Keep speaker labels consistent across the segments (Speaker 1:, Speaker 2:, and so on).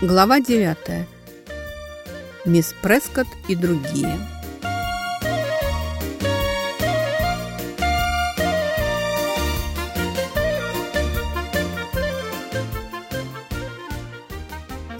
Speaker 1: Глава 9. Мисс Прескотт и другие.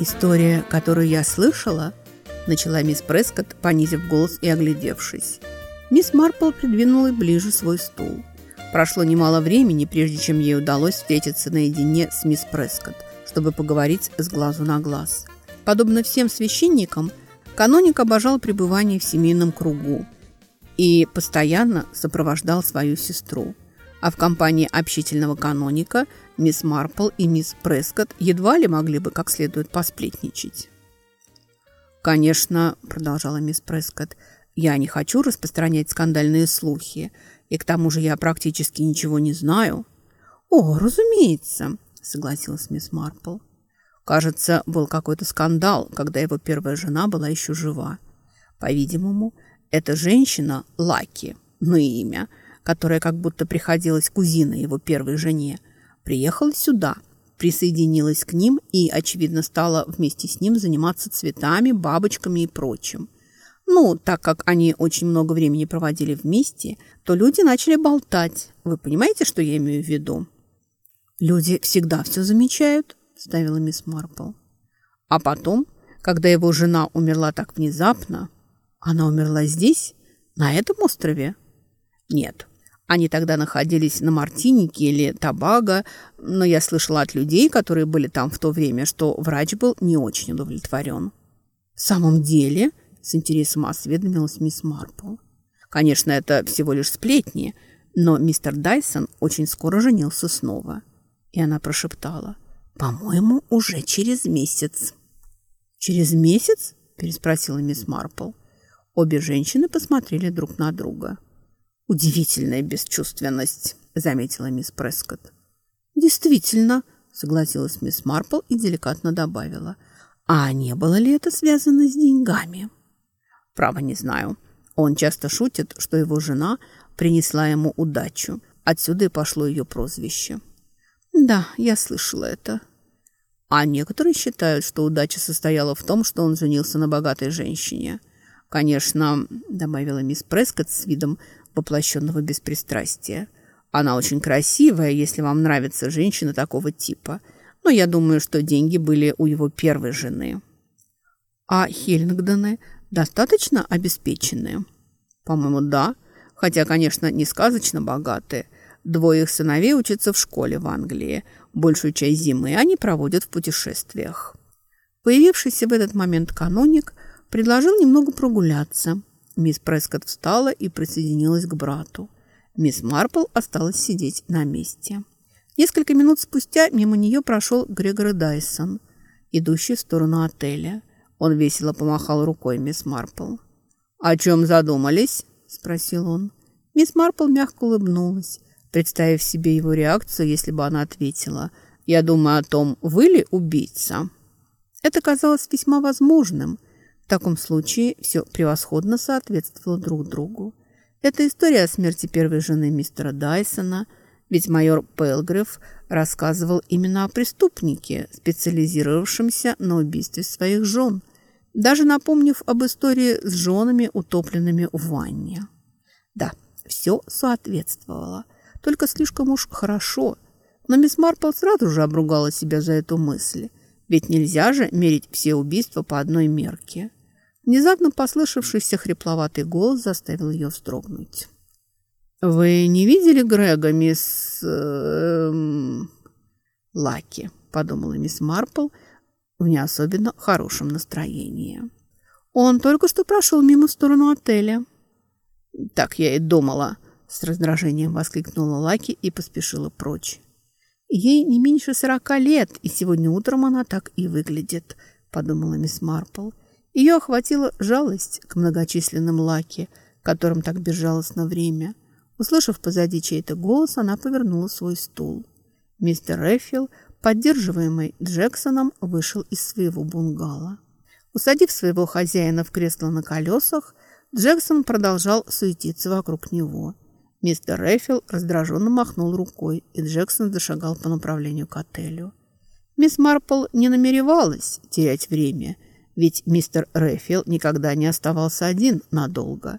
Speaker 1: История, которую я слышала, начала мисс Прескотт, понизив голос и оглядевшись. Мисс Марпл придвинула ближе свой стул. Прошло немало времени, прежде чем ей удалось встретиться наедине с мисс Прескотт чтобы поговорить с глазу на глаз. Подобно всем священникам, каноник обожал пребывание в семейном кругу и постоянно сопровождал свою сестру. А в компании общительного каноника мисс Марпл и мисс Прескотт едва ли могли бы как следует посплетничать. «Конечно», – продолжала мисс Прескотт, – «я не хочу распространять скандальные слухи, и к тому же я практически ничего не знаю». «О, разумеется», согласилась мисс Марпл. Кажется, был какой-то скандал, когда его первая жена была еще жива. По-видимому, эта женщина Лаки, ну и имя, которая как будто приходилась кузиной его первой жене, приехала сюда, присоединилась к ним и, очевидно, стала вместе с ним заниматься цветами, бабочками и прочим. Ну, так как они очень много времени проводили вместе, то люди начали болтать. Вы понимаете, что я имею в виду? «Люди всегда все замечают», – ставила мисс Марпл. А потом, когда его жена умерла так внезапно, она умерла здесь, на этом острове? Нет, они тогда находились на Мартинике или Табаго, но я слышала от людей, которые были там в то время, что врач был не очень удовлетворен. «В самом деле?» – с интересом осведомилась мисс Марпл. Конечно, это всего лишь сплетни, но мистер Дайсон очень скоро женился снова – и она прошептала. «По-моему, уже через месяц». «Через месяц?» – переспросила мисс Марпл. Обе женщины посмотрели друг на друга. «Удивительная бесчувственность», – заметила мисс Прескотт. «Действительно», – согласилась мисс Марпл и деликатно добавила. «А не было ли это связано с деньгами?» «Право не знаю. Он часто шутит, что его жена принесла ему удачу. Отсюда и пошло ее прозвище». Да, я слышала это. А некоторые считают, что удача состояла в том, что он женился на богатой женщине. Конечно, добавила мисс Прескотт с видом воплощенного беспристрастия. Она очень красивая, если вам нравится женщина такого типа. Но я думаю, что деньги были у его первой жены. А Хельнгдоны достаточно обеспеченные? По-моему, да. Хотя, конечно, не сказочно богатые – Двое их сыновей учатся в школе в Англии. Большую часть зимы они проводят в путешествиях. Появившийся в этот момент каноник предложил немного прогуляться. Мисс Прескотт встала и присоединилась к брату. Мисс Марпл осталась сидеть на месте. Несколько минут спустя мимо нее прошел Грегор Дайсон, идущий в сторону отеля. Он весело помахал рукой мисс Марпл. «О чем задумались?» – спросил он. Мисс Марпл мягко улыбнулась представив себе его реакцию, если бы она ответила «Я думаю о том, вы ли убийца?» Это казалось весьма возможным. В таком случае все превосходно соответствовало друг другу. Это история о смерти первой жены мистера Дайсона, ведь майор Пелгриф рассказывал именно о преступнике, специализировавшемся на убийстве своих жен, даже напомнив об истории с женами, утопленными в ванне. Да, все соответствовало – только слишком уж хорошо. Но мисс Марпл сразу же обругала себя за эту мысль. Ведь нельзя же мерить все убийства по одной мерке. Внезапно послышавшийся хрипловатый голос заставил ее вздрогнуть. «Вы не видели Грега, мисс... Эм, Лаки?» – подумала мисс Марпл в не особенно хорошем настроении. «Он только что прошел мимо в сторону отеля». «Так я и думала», с раздражением воскликнула Лаки и поспешила прочь. Ей не меньше сорока лет, и сегодня утром она так и выглядит, подумала мисс Марпл. Ее охватила жалость к многочисленным Лаки, которым так безжалостно время. Услышав позади чей-то голос, она повернула свой стул. Мистер Рэффил, поддерживаемый Джексоном, вышел из своего бунгало. Усадив своего хозяина в кресло на колесах, Джексон продолжал суетиться вокруг него – Мистер Рэффил раздраженно махнул рукой, и Джексон зашагал по направлению к отелю. Мисс Марпл не намеревалась терять время, ведь мистер Рэфил никогда не оставался один надолго.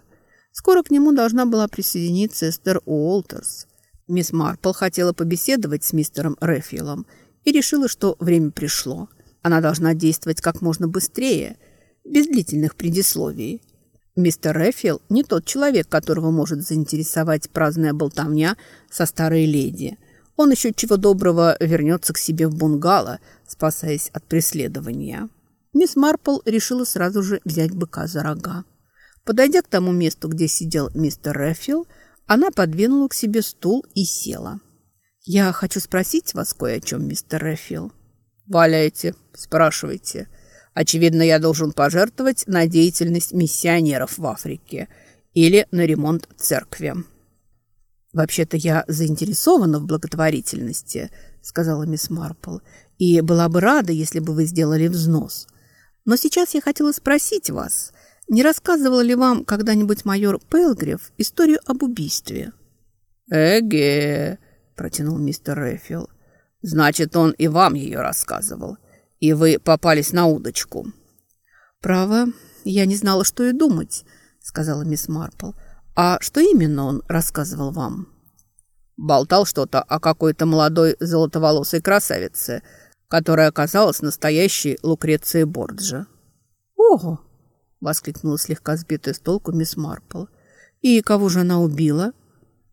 Speaker 1: Скоро к нему должна была присоединиться Эстер Уолтерс. Мисс Марпл хотела побеседовать с мистером Рэфилом и решила, что время пришло. Она должна действовать как можно быстрее, без длительных предисловий. Мистер Рэфил не тот человек, которого может заинтересовать праздная болтовня со старой леди. Он еще чего доброго вернется к себе в бунгало, спасаясь от преследования. Мисс Марпл решила сразу же взять быка за рога. Подойдя к тому месту, где сидел мистер Рэфил, она подвинула к себе стул и села. «Я хочу спросить вас кое о чем, мистер Рэфил».
Speaker 2: «Валяйте, спрашивайте», Очевидно, я должен пожертвовать на деятельность миссионеров в Африке или на ремонт церкви.
Speaker 1: «Вообще-то я заинтересована в благотворительности», — сказала мисс Марпл, «и была бы рада, если бы вы сделали взнос. Но сейчас я хотела спросить вас, не рассказывал ли вам когда-нибудь майор Пелгрев историю об убийстве?»
Speaker 2: «Эге», — протянул мистер Рэфил, «значит, он и вам ее рассказывал» и вы попались на удочку».
Speaker 1: «Право, я не знала, что и думать», — сказала мисс Марпл. «А что именно он рассказывал вам?»
Speaker 2: Болтал что-то о какой-то молодой золотоволосой красавице, которая оказалась настоящей Лукрецией Борджа.
Speaker 1: «Ого!» — воскликнула слегка сбитая с толку мисс Марпл. «И кого же она убила?»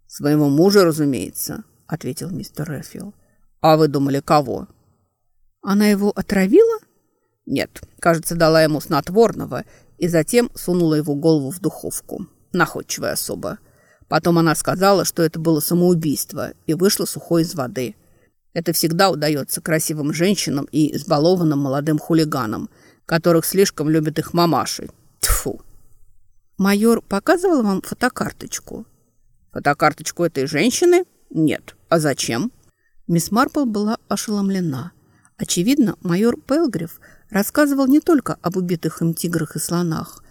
Speaker 2: «Своего мужа, разумеется», — ответил мистер Рэфил. «А вы думали, кого?»
Speaker 1: Она его отравила?
Speaker 2: Нет, кажется, дала ему снотворного и затем сунула его голову в духовку. Находчивая особа. Потом она сказала, что это было самоубийство, и вышла сухой из воды. Это всегда удается красивым женщинам и избалованным молодым хулиганам, которых слишком любят их мамаши. Тфу.
Speaker 1: Майор показывал вам фотокарточку?
Speaker 2: Фотокарточку этой женщины? Нет. А зачем?
Speaker 1: Мисс Марпл была ошеломлена. Очевидно, майор Пелгриф рассказывал не только об убитых им тиграх и слонах,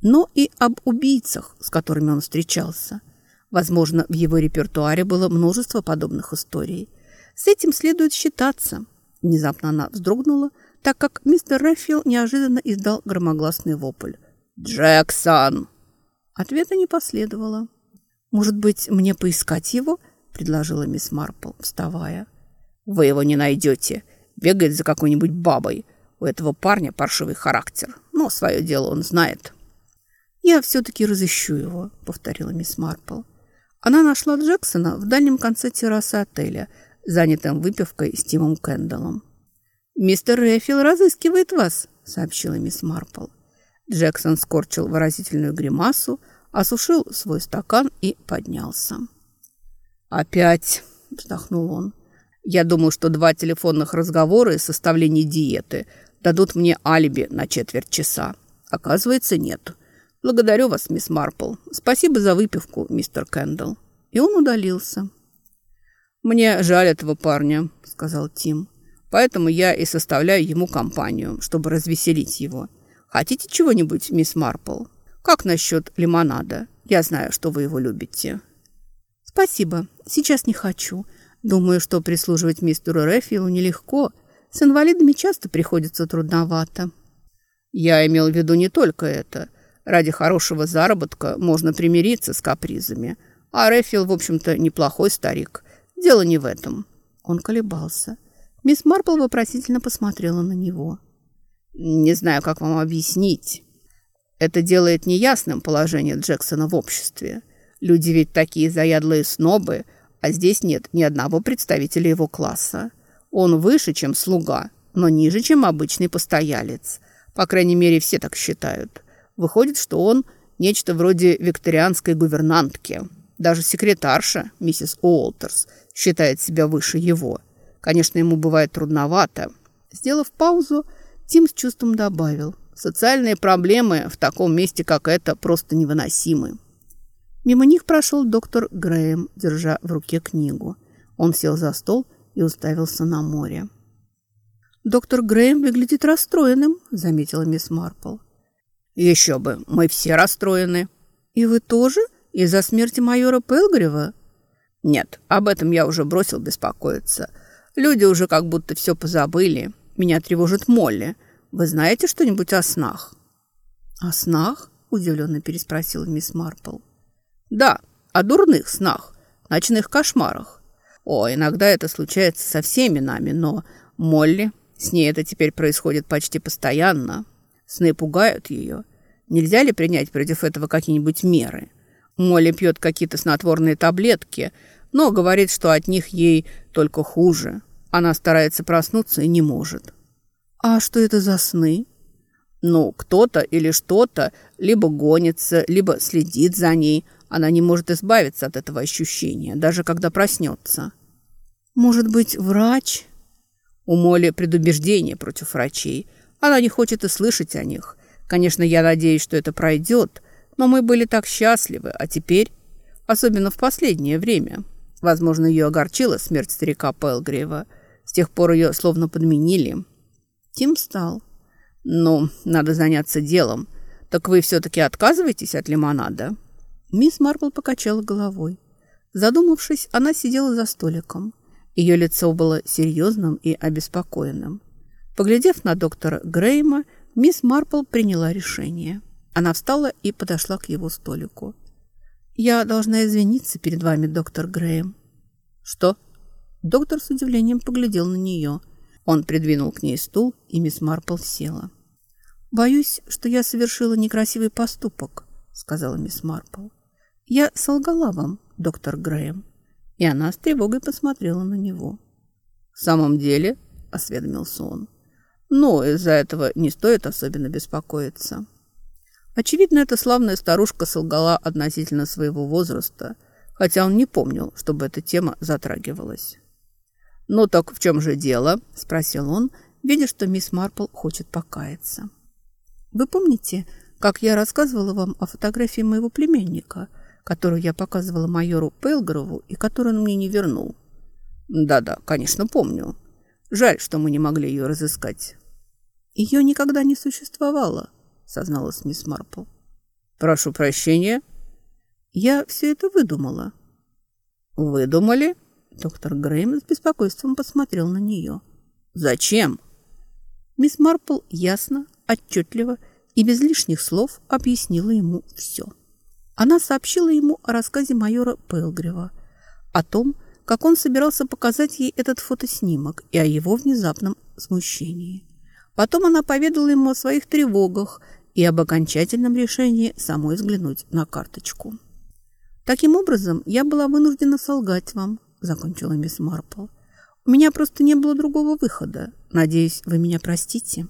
Speaker 1: но и об убийцах, с которыми он встречался. Возможно, в его репертуаре было множество подобных историй. С этим следует считаться. Внезапно она вздрогнула, так как мистер Рэффилл неожиданно издал громогласный вопль.
Speaker 2: «Джексон!»
Speaker 1: Ответа не последовало. «Может быть, мне поискать его?» – предложила мисс Марпл, вставая.
Speaker 2: «Вы его не найдете бегает за какой-нибудь бабой. У этого парня паршивый характер, но свое дело он знает.
Speaker 1: «Я все-таки разыщу его», — повторила мисс Марпл. Она нашла Джексона в дальнем конце террасы отеля, занятым выпивкой с Тимом Кэндаллом. «Мистер Рэфил разыскивает вас», — сообщила мисс Марпл. Джексон скорчил выразительную гримасу, осушил свой стакан и поднялся.
Speaker 2: «Опять!» – вздохнул он. Я думаю, что два телефонных разговора и составление диеты дадут мне алиби на четверть часа. Оказывается, нет. Благодарю вас, мисс Марпл. Спасибо за выпивку, мистер Кэндалл. И он удалился. «Мне жаль этого парня», — сказал Тим. «Поэтому я и составляю ему компанию, чтобы развеселить его. Хотите чего-нибудь, мисс Марпл? Как насчет лимонада? Я знаю, что вы его любите».
Speaker 1: «Спасибо. Сейчас не хочу. Думаю, что прислуживать мистеру Рэфилу нелегко. С инвалидами часто приходится трудновато.
Speaker 2: Я имел в виду не только это. Ради хорошего заработка можно примириться с капризами. А Рэфил, в общем-то, неплохой старик. Дело не в этом.
Speaker 1: Он колебался. Мисс Марпл вопросительно посмотрела на него.
Speaker 2: «Не знаю, как вам объяснить. Это делает неясным положение Джексона в обществе. Люди ведь такие заядлые снобы, а здесь нет ни одного представителя его класса. Он выше, чем слуга, но ниже, чем обычный постоялец. По крайней мере, все так считают. Выходит, что он нечто вроде викторианской гувернантки. Даже секретарша, миссис Уолтерс, считает себя выше его. Конечно, ему бывает трудновато.
Speaker 1: Сделав паузу, Тим с чувством добавил.
Speaker 2: Социальные проблемы в таком месте, как это, просто невыносимы.
Speaker 1: Мимо них прошел доктор Грэем, держа в руке книгу. Он сел за стол и уставился на море. «Доктор Грэем выглядит расстроенным», — заметила мисс Марпл.
Speaker 2: «Еще бы, мы все расстроены».
Speaker 1: «И вы тоже? Из-за смерти майора Пелгрева?»
Speaker 2: «Нет, об этом я уже бросил беспокоиться. Люди уже как будто все позабыли. Меня тревожит Молли. Вы знаете что-нибудь о снах?»
Speaker 1: «О снах?» – удивленно переспросила мисс Марпл.
Speaker 2: «Да, о дурных снах, ночных кошмарах. О, иногда это случается со всеми нами, но Молли, с ней это теперь происходит почти постоянно. Сны пугают ее. Нельзя ли принять против этого какие-нибудь меры? Молли пьет какие-то снотворные таблетки, но говорит, что от них ей только хуже. Она старается проснуться и не может.
Speaker 1: А что это за сны?
Speaker 2: Ну, кто-то или что-то либо гонится, либо следит за ней. Она не может избавиться от этого ощущения, даже когда проснется.
Speaker 1: Может быть, врач?
Speaker 2: У Молли предубеждение против врачей. Она не хочет и слышать о них. Конечно, я надеюсь, что это пройдет, но мы были так счастливы, а теперь, особенно в последнее время, возможно, ее огорчила смерть старика Пелгриева. С тех пор ее словно подменили.
Speaker 1: Тим встал.
Speaker 2: «Ну, надо заняться делом. Так вы все-таки отказываетесь от лимонада?»
Speaker 1: Мисс Марпл покачала головой. Задумавшись, она сидела за столиком. Ее лицо было серьезным и обеспокоенным. Поглядев на доктора Грейма, мисс Марпл приняла решение. Она встала и подошла к его столику. «Я должна извиниться перед вами, доктор Грэем».
Speaker 2: «Что?»
Speaker 1: Доктор с удивлением поглядел на нее. Он придвинул к ней стул, и мисс Марпл села. «Боюсь, что я совершила некрасивый поступок», — сказала мисс Марпл. «Я солгала вам, доктор Грэем». И она с тревогой посмотрела на него.
Speaker 2: «В самом деле?» — осведомился он. «Ну, из-за этого не стоит особенно беспокоиться». Очевидно, эта славная старушка солгала относительно своего возраста, хотя он не помнил, чтобы эта тема затрагивалась. «Ну так в чем же дело?» – спросил он, видя, что мисс Марпл хочет покаяться.
Speaker 1: «Вы помните, как я рассказывала вам о фотографии моего племянника, которую я показывала майору Пейлгрову и которую он мне не вернул?»
Speaker 2: «Да-да, конечно, помню. Жаль, что мы не могли ее разыскать».
Speaker 1: «Ее никогда не существовало», — созналась мисс Марпл.
Speaker 2: «Прошу прощения».
Speaker 1: «Я все это выдумала».
Speaker 2: «Выдумали?»
Speaker 1: Доктор Грейм с беспокойством посмотрел на нее.
Speaker 2: «Зачем?»
Speaker 1: Мисс Марпл ясно, отчетливо и без лишних слов объяснила ему все. Она сообщила ему о рассказе майора Пелгрева, о том, как он собирался показать ей этот фотоснимок и о его внезапном смущении. Потом она поведала ему о своих тревогах и об окончательном решении самой взглянуть на карточку. «Таким образом, я была вынуждена солгать вам», – закончила мисс Марпл. «У меня просто не было другого выхода. Надеюсь, вы меня простите».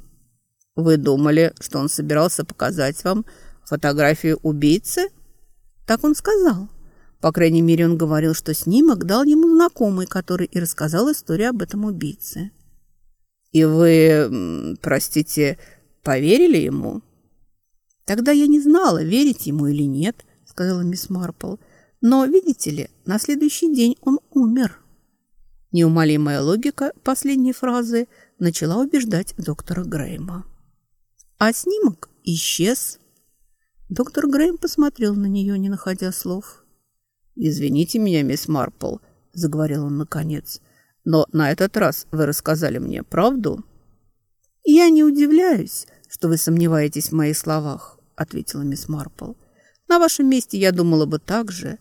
Speaker 2: «Вы думали, что он собирался показать вам фотографию убийцы?»
Speaker 1: «Так он сказал. По крайней мере, он говорил, что снимок дал ему знакомый, который и рассказал историю об этом убийце».
Speaker 2: «И вы, простите, поверили ему?»
Speaker 1: «Тогда я не знала, верить ему или нет», — сказала мисс Марпл. «Но, видите ли, на следующий день он умер». Неумолимая логика последней фразы начала убеждать доктора Грейма. А снимок исчез. Доктор Грейм посмотрел на нее, не находя слов.
Speaker 2: «Извините меня, мисс Марпл», — заговорил он наконец, — но на этот раз вы рассказали мне правду?»
Speaker 1: «Я не удивляюсь, что вы сомневаетесь в моих словах», — ответила мисс Марпл. «На вашем месте я думала бы так же.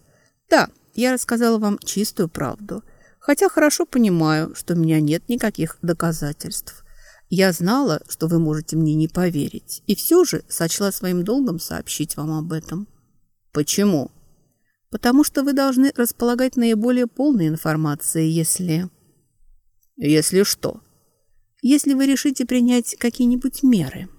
Speaker 1: Да, я рассказала вам чистую правду, хотя хорошо понимаю, что у меня нет никаких доказательств. Я знала, что вы можете мне не поверить, и все же сочла своим долгом сообщить вам об этом».
Speaker 2: «Почему?»
Speaker 1: «Потому что вы должны располагать наиболее полной информацией, если...»
Speaker 2: Если что?
Speaker 1: Если вы решите принять какие-нибудь меры.